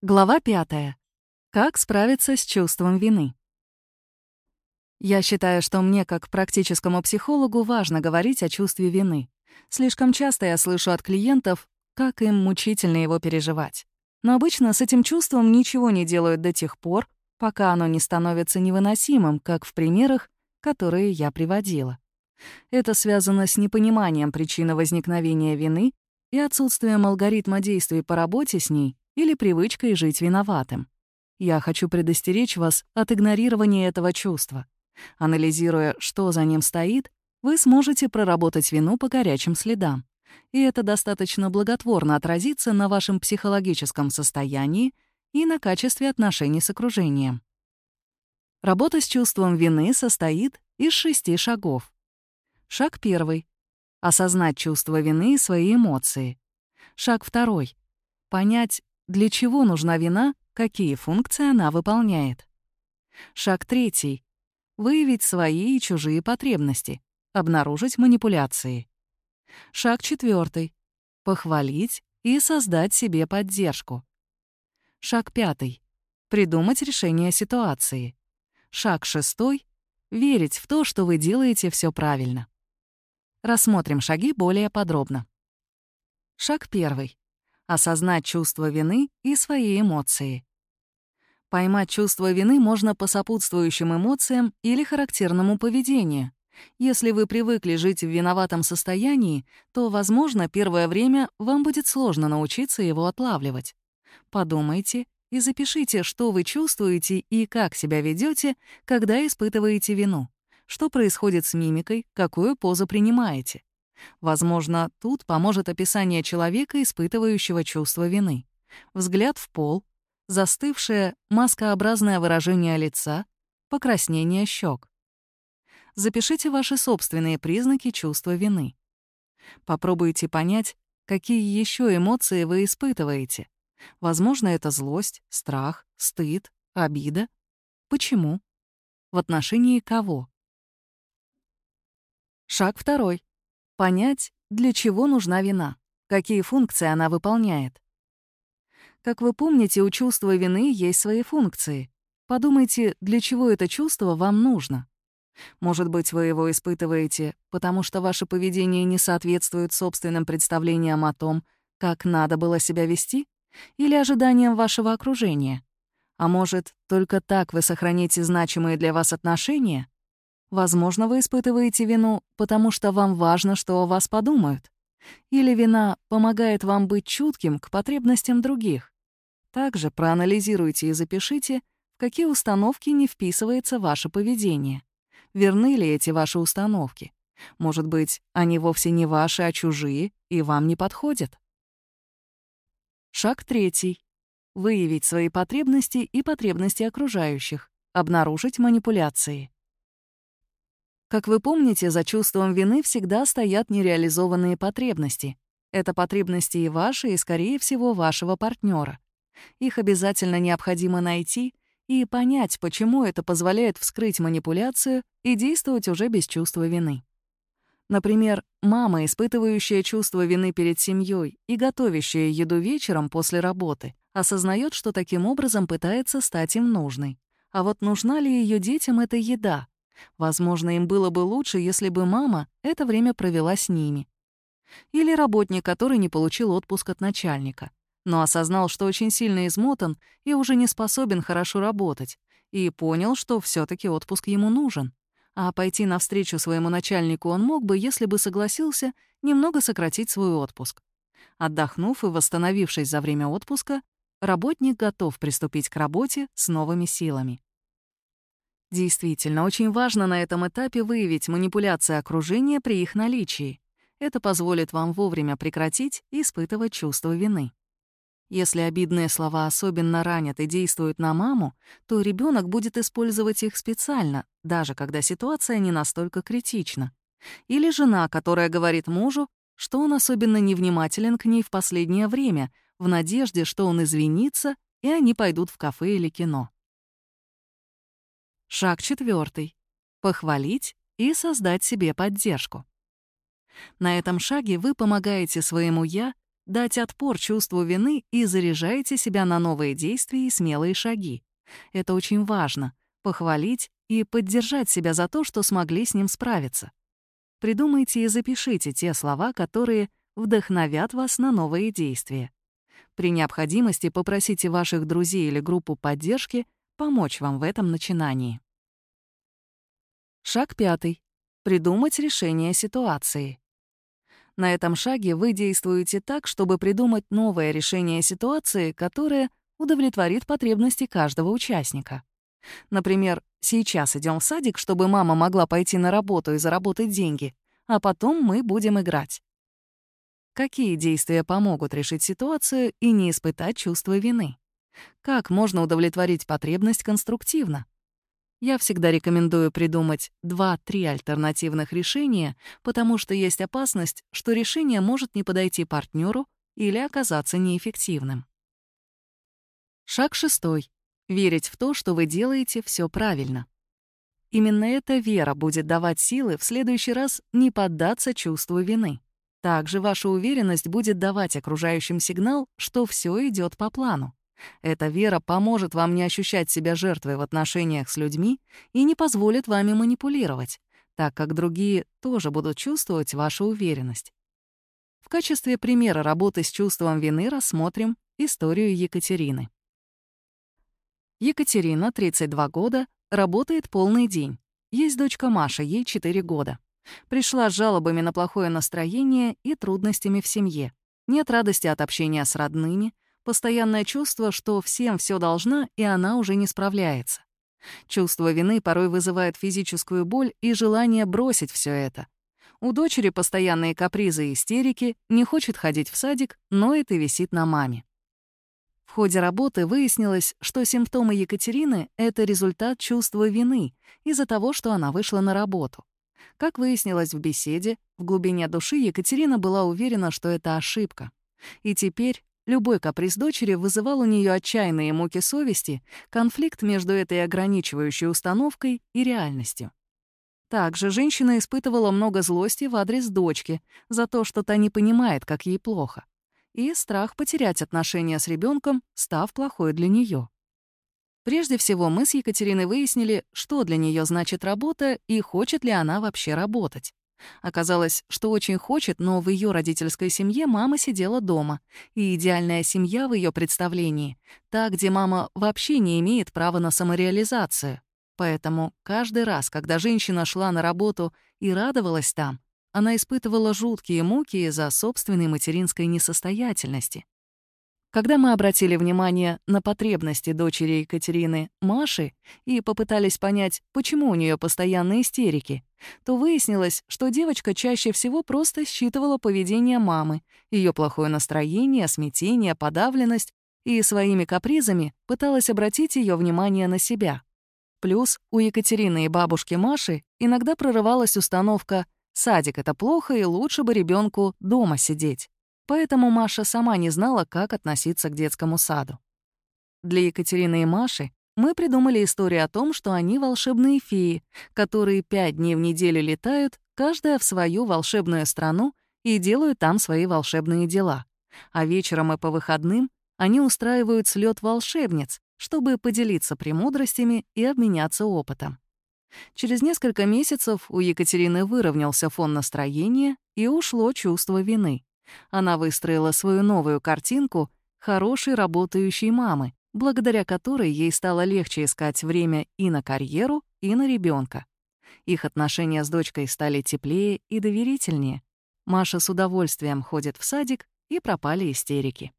Глава пятая. Как справиться с чувством вины? Я считаю, что мне, как практическому психологу, важно говорить о чувстве вины. Слишком часто я слышу от клиентов, как им мучительно его переживать. Но обычно с этим чувством ничего не делают до тех пор, пока оно не становится невыносимым, как в примерах, которые я приводила. Это связано с непониманием причины возникновения вины и отсутствием алгоритма действий по работе с ней или привычкой жить виноватым. Я хочу предостеречь вас от игнорирования этого чувства. Анализируя, что за ним стоит, вы сможете проработать вину по горячим следам. И это достаточно благотворно отразится на вашем психологическом состоянии и на качестве отношений с окружением. Работа с чувством вины состоит из шести шагов. Шаг первый — осознать чувство вины и свои эмоции. Шаг второй — понять, для чего нужна вина, какие функции она выполняет. Шаг третий. Выявить свои и чужие потребности. Обнаружить манипуляции. Шаг четвертый. Похвалить и создать себе поддержку. Шаг пятый. Придумать решение ситуации. Шаг шестой. Верить в то, что вы делаете все правильно. Рассмотрим шаги более подробно. Шаг первый осознать чувство вины и свои эмоции. Поймать чувство вины можно по сопутствующим эмоциям или характерному поведению. Если вы привыкли жить в виноватом состоянии, то, возможно, первое время вам будет сложно научиться его отлавливать. Подумайте и запишите, что вы чувствуете и как себя ведете, когда испытываете вину. Что происходит с мимикой, какую позу принимаете. Возможно, тут поможет описание человека, испытывающего чувство вины. Взгляд в пол, застывшее маскообразное выражение лица, покраснение щек. Запишите ваши собственные признаки чувства вины. Попробуйте понять, какие еще эмоции вы испытываете. Возможно, это злость, страх, стыд, обида. Почему? В отношении кого? Шаг второй. Понять, для чего нужна вина, какие функции она выполняет. Как вы помните, у чувства вины есть свои функции. Подумайте, для чего это чувство вам нужно. Может быть, вы его испытываете, потому что ваше поведение не соответствует собственным представлениям о том, как надо было себя вести, или ожиданиям вашего окружения. А может, только так вы сохраните значимые для вас отношения? Возможно, вы испытываете вину, потому что вам важно, что о вас подумают. Или вина помогает вам быть чутким к потребностям других. Также проанализируйте и запишите, в какие установки не вписывается ваше поведение. Верны ли эти ваши установки? Может быть, они вовсе не ваши, а чужие, и вам не подходят? Шаг третий. Выявить свои потребности и потребности окружающих. Обнаружить манипуляции. Как вы помните, за чувством вины всегда стоят нереализованные потребности. Это потребности и ваши, и, скорее всего, вашего партнера. Их обязательно необходимо найти и понять, почему это позволяет вскрыть манипуляцию и действовать уже без чувства вины. Например, мама, испытывающая чувство вины перед семьей и готовящая еду вечером после работы, осознает, что таким образом пытается стать им нужной. А вот нужна ли ее детям эта еда? Возможно, им было бы лучше, если бы мама это время провела с ними. Или работник, который не получил отпуск от начальника, но осознал, что очень сильно измотан и уже не способен хорошо работать, и понял, что все таки отпуск ему нужен. А пойти навстречу своему начальнику он мог бы, если бы согласился немного сократить свой отпуск. Отдохнув и восстановившись за время отпуска, работник готов приступить к работе с новыми силами. Действительно, очень важно на этом этапе выявить манипуляции окружения при их наличии. Это позволит вам вовремя прекратить испытывать чувство вины. Если обидные слова особенно ранят и действуют на маму, то ребенок будет использовать их специально, даже когда ситуация не настолько критична. Или жена, которая говорит мужу, что он особенно невнимателен к ней в последнее время, в надежде, что он извинится, и они пойдут в кафе или кино. Шаг четвертый: Похвалить и создать себе поддержку. На этом шаге вы помогаете своему «я» дать отпор чувству вины и заряжаете себя на новые действия и смелые шаги. Это очень важно — похвалить и поддержать себя за то, что смогли с ним справиться. Придумайте и запишите те слова, которые вдохновят вас на новые действия. При необходимости попросите ваших друзей или группу поддержки помочь вам в этом начинании. Шаг пятый. Придумать решение ситуации. На этом шаге вы действуете так, чтобы придумать новое решение ситуации, которое удовлетворит потребности каждого участника. Например, сейчас идем в садик, чтобы мама могла пойти на работу и заработать деньги, а потом мы будем играть. Какие действия помогут решить ситуацию и не испытать чувство вины? Как можно удовлетворить потребность конструктивно? Я всегда рекомендую придумать 2-3 альтернативных решения, потому что есть опасность, что решение может не подойти партнеру или оказаться неэффективным. Шаг шестой. Верить в то, что вы делаете все правильно. Именно эта вера будет давать силы в следующий раз не поддаться чувству вины. Также ваша уверенность будет давать окружающим сигнал, что все идет по плану. Эта вера поможет вам не ощущать себя жертвой в отношениях с людьми и не позволит вами манипулировать, так как другие тоже будут чувствовать вашу уверенность. В качестве примера работы с чувством вины рассмотрим историю Екатерины. Екатерина, 32 года, работает полный день. Есть дочка Маша, ей 4 года. Пришла с жалобами на плохое настроение и трудностями в семье. Нет радости от общения с родными, Постоянное чувство, что всем все должна, и она уже не справляется. Чувство вины порой вызывает физическую боль и желание бросить все это. У дочери постоянные капризы и истерики, не хочет ходить в садик, но это висит на маме. В ходе работы выяснилось, что симптомы Екатерины — это результат чувства вины из-за того, что она вышла на работу. Как выяснилось в беседе, в глубине души Екатерина была уверена, что это ошибка. И теперь Любой каприз дочери вызывал у нее отчаянные муки совести, конфликт между этой ограничивающей установкой и реальностью. Также женщина испытывала много злости в адрес дочки за то, что та не понимает, как ей плохо, и страх потерять отношения с ребенком, став плохой для нее. Прежде всего, мы с Екатериной выяснили, что для нее значит работа и хочет ли она вообще работать. Оказалось, что очень хочет, но в ее родительской семье мама сидела дома, и идеальная семья в ее представлении — та, где мама вообще не имеет права на самореализацию. Поэтому каждый раз, когда женщина шла на работу и радовалась там, она испытывала жуткие муки из-за собственной материнской несостоятельности. Когда мы обратили внимание на потребности дочери Екатерины, Маши, и попытались понять, почему у нее постоянные истерики, то выяснилось, что девочка чаще всего просто считывала поведение мамы, ее плохое настроение, смятение, подавленность, и своими капризами пыталась обратить ее внимание на себя. Плюс у Екатерины и бабушки Маши иногда прорывалась установка «садик — это плохо, и лучше бы ребенку дома сидеть». Поэтому Маша сама не знала, как относиться к детскому саду. Для Екатерины и Маши мы придумали историю о том, что они волшебные феи, которые пять дней в неделю летают, каждая в свою волшебную страну и делают там свои волшебные дела. А вечером и по выходным они устраивают слет волшебниц, чтобы поделиться премудростями и обменяться опытом. Через несколько месяцев у Екатерины выровнялся фон настроения и ушло чувство вины. Она выстроила свою новую картинку хорошей работающей мамы, благодаря которой ей стало легче искать время и на карьеру, и на ребенка. Их отношения с дочкой стали теплее и доверительнее. Маша с удовольствием ходит в садик, и пропали истерики.